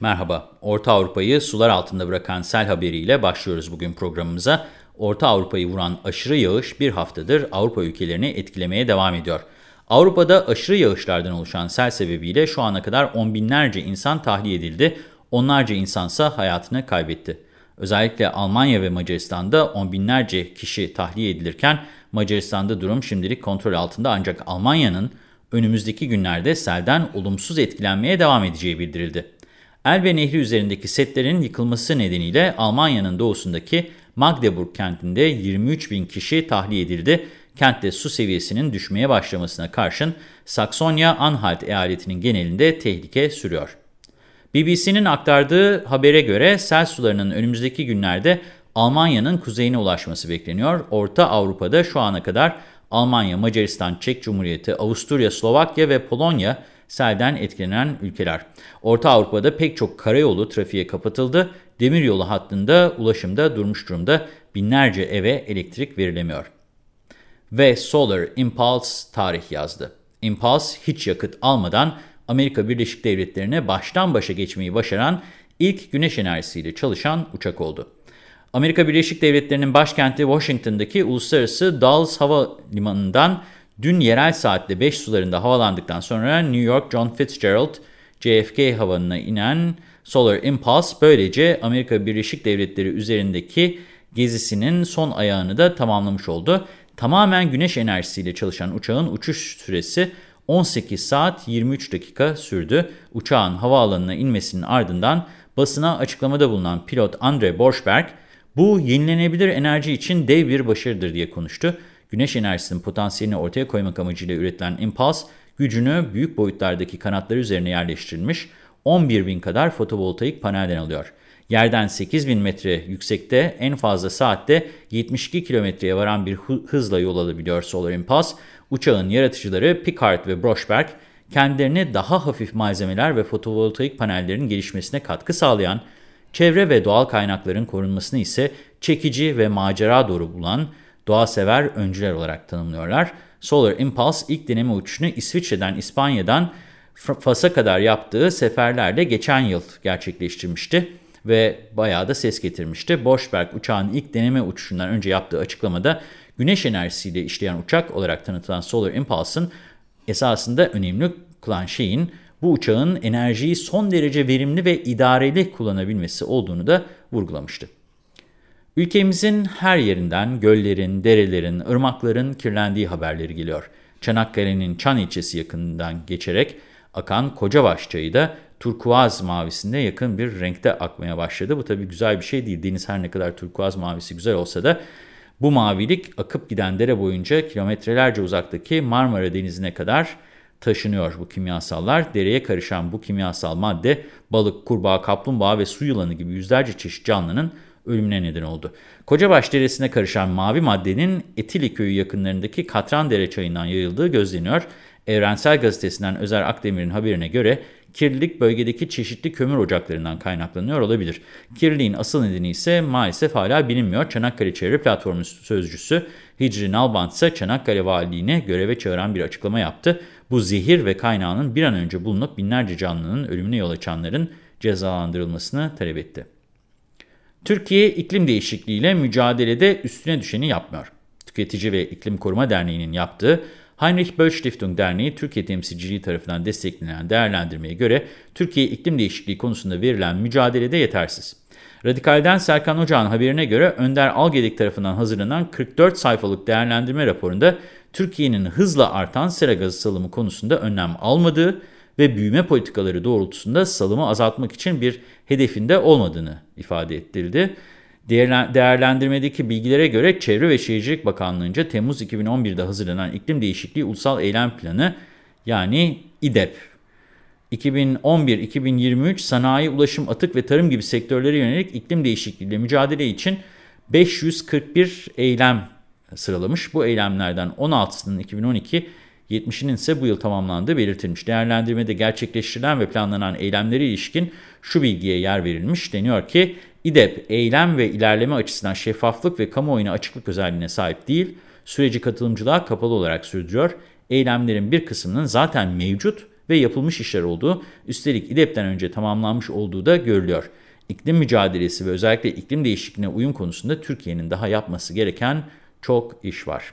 Merhaba, Orta Avrupa'yı sular altında bırakan sel haberiyle başlıyoruz bugün programımıza. Orta Avrupa'yı vuran aşırı yağış bir haftadır Avrupa ülkelerini etkilemeye devam ediyor. Avrupa'da aşırı yağışlardan oluşan sel sebebiyle şu ana kadar on binlerce insan tahliye edildi, onlarca insansa hayatını kaybetti. Özellikle Almanya ve Macaristan'da on binlerce kişi tahliye edilirken Macaristan'da durum şimdilik kontrol altında ancak Almanya'nın önümüzdeki günlerde selden olumsuz etkilenmeye devam edeceği bildirildi. Elbe Nehri üzerindeki setlerin yıkılması nedeniyle Almanya'nın doğusundaki Magdeburg kentinde 23 bin kişi tahliye edildi. Kentte su seviyesinin düşmeye başlamasına karşın Saksonya-Anhalt eyaletinin genelinde tehlike sürüyor. BBC'nin aktardığı habere göre sel sularının önümüzdeki günlerde Almanya'nın kuzeyine ulaşması bekleniyor. Orta Avrupa'da şu ana kadar Almanya, Macaristan, Çek Cumhuriyeti, Avusturya, Slovakya ve Polonya selden etkilenen ülkeler. Orta Avrupa'da pek çok karayolu trafiğe kapatıldı. Demiryolu hattında ulaşımda durmuş durumda. Binlerce eve elektrik verilemiyor. Ve Solar Impulse tarih yazdı. Impulse hiç yakıt almadan Amerika Birleşik Devletleri'ne baştan başa geçmeyi başaran ilk güneş enerjisiyle çalışan uçak oldu. Amerika Birleşik Devletleri'nin başkenti Washington'daki Uluslararası Dulles Havalimanı'ndan dün yerel saatte 5 sularında havalandıktan sonra New York John Fitzgerald JFK havanına inen Solar Impulse böylece Amerika Birleşik Devletleri üzerindeki gezisinin son ayağını da tamamlamış oldu. Tamamen güneş enerjisiyle çalışan uçağın uçuş süresi 18 saat 23 dakika sürdü. Uçağın havaalanına inmesinin ardından basına açıklamada bulunan pilot Andre Borschberg, bu yenilenebilir enerji için dev bir başarıdır diye konuştu. Güneş enerjisinin potansiyelini ortaya koymak amacıyla üretilen Impulse, gücünü büyük boyutlardaki kanatları üzerine yerleştirilmiş 11 bin kadar fotovoltaik panelden alıyor. Yerden 8 bin metre yüksekte en fazla saatte 72 kilometreye varan bir hızla yol alabiliyor Solar Impulse. Uçağın yaratıcıları Picard ve Broschberg kendilerine daha hafif malzemeler ve fotovoltaik panellerin gelişmesine katkı sağlayan, çevre ve doğal kaynakların korunmasını ise çekici ve macera doğru bulan doğa sever öncüler olarak tanımlıyorlar. Solar Impulse ilk deneme uçuşunu İsviçre'den İspanya'dan Fas'a kadar yaptığı seferlerle geçen yıl gerçekleştirmişti ve bayağı da ses getirmişti. Borschberg uçağın ilk deneme uçuşundan önce yaptığı açıklamada güneş enerjisiyle işleyen uçak olarak tanıtılan Solar Impulse'ın esasında önemli kılan şeyin bu uçağın enerjiyi son derece verimli ve idareli kullanabilmesi olduğunu da vurgulamıştı. Ülkemizin her yerinden göllerin, derelerin, ırmakların kirlendiği haberleri geliyor. Çanakkale'nin Çan ilçesi yakınından geçerek akan Kocabaş çayı da turkuaz mavisinde yakın bir renkte akmaya başladı. Bu tabii güzel bir şey değil. Deniz her ne kadar turkuaz mavisi güzel olsa da bu mavilik akıp giden dere boyunca kilometrelerce uzaktaki Marmara Denizi'ne kadar taşınıyor bu kimyasallar. Dereye karışan bu kimyasal madde balık, kurbağa, kaplumbağa ve su yılanı gibi yüzlerce çeşit canlının ölümüne neden oldu. Kocabaş Deresi'ne karışan mavi maddenin Etili köyü yakınlarındaki Katrandere çayından yayıldığı gözleniyor. Evrensel Gazetesi'nden Özer Akdemir'in haberine göre kirlilik bölgedeki çeşitli kömür ocaklarından kaynaklanıyor olabilir. Kirliliğin asıl nedeni ise maalesef hala bilinmiyor. Çanakkale Çevre Platformu Sözcüsü Hicri Nalbant ise Çanakkale Valiliğine göreve çağıran bir açıklama yaptı. Bu zehir ve kaynağının bir an önce bulunup binlerce canlının ölümüne yol açanların cezalandırılmasını talep etti. Türkiye iklim değişikliğiyle mücadelede üstüne düşeni yapmıyor. Tüketici ve İklim Koruma Derneği'nin yaptığı Heinrich Böll Stiftung Derneği Türkiye temsilciliği tarafından desteklenen değerlendirmeye göre Türkiye iklim değişikliği konusunda verilen mücadelede yetersiz. Radikal'den Serkan Ocağ'ın haberine göre Önder Algedik tarafından hazırlanan 44 sayfalık değerlendirme raporunda Türkiye'nin hızla artan sera gazı salımı konusunda önlem almadığı ve büyüme politikaları doğrultusunda salımı azaltmak için bir hedefinde olmadığını ifade ettirildi. Değerlendirmedeki bilgilere göre Çevre ve Şehircilik Bakanlığı'nca Temmuz 2011'de hazırlanan İklim Değişikliği Ulusal Eylem Planı yani İDEP 2011-2023 sanayi, ulaşım, atık ve tarım gibi sektörlere yönelik iklim değişikliğiyle mücadele için 541 eylem sıralamış. Bu eylemlerden 16'sının 2012, 70'inin ise bu yıl tamamlandığı belirtilmiş. Değerlendirmede gerçekleştirilen ve planlanan eylemlere ilişkin şu bilgiye yer verilmiş. Deniyor ki İDEP eylem ve ilerleme açısından şeffaflık ve kamuoyuna açıklık özelliğine sahip değil, süreci katılımcılığa kapalı olarak sürdürüyor. Eylemlerin bir kısmının zaten mevcut ve yapılmış işler olduğu, üstelik İDEP'ten önce tamamlanmış olduğu da görülüyor. İklim mücadelesi ve özellikle iklim değişikliğine uyum konusunda Türkiye'nin daha yapması gereken çok iş var.